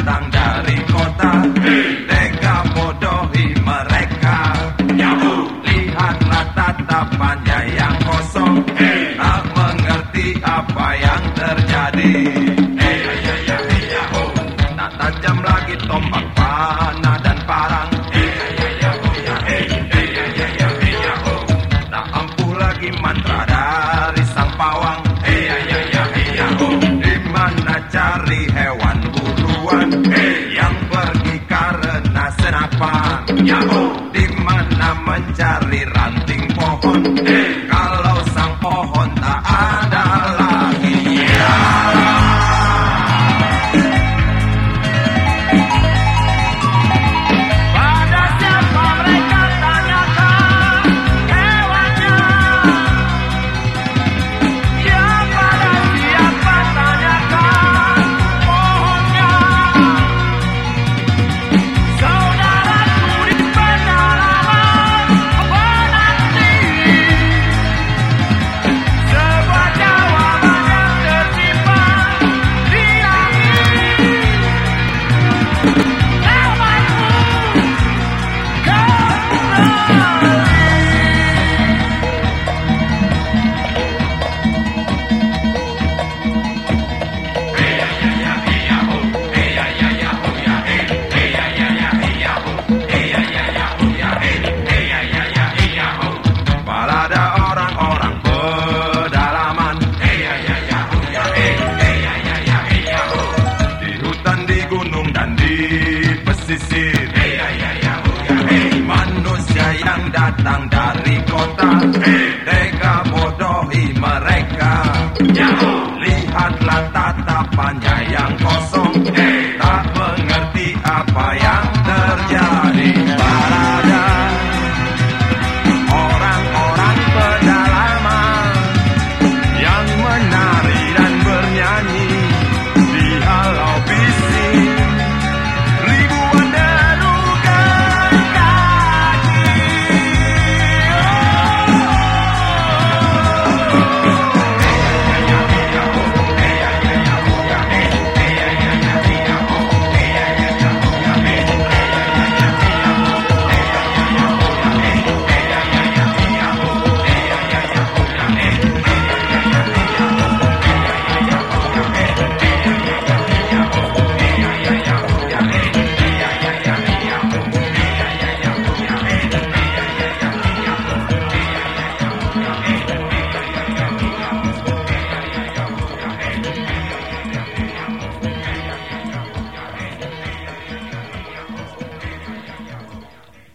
datang dari kota hey. Senapan datang dari kota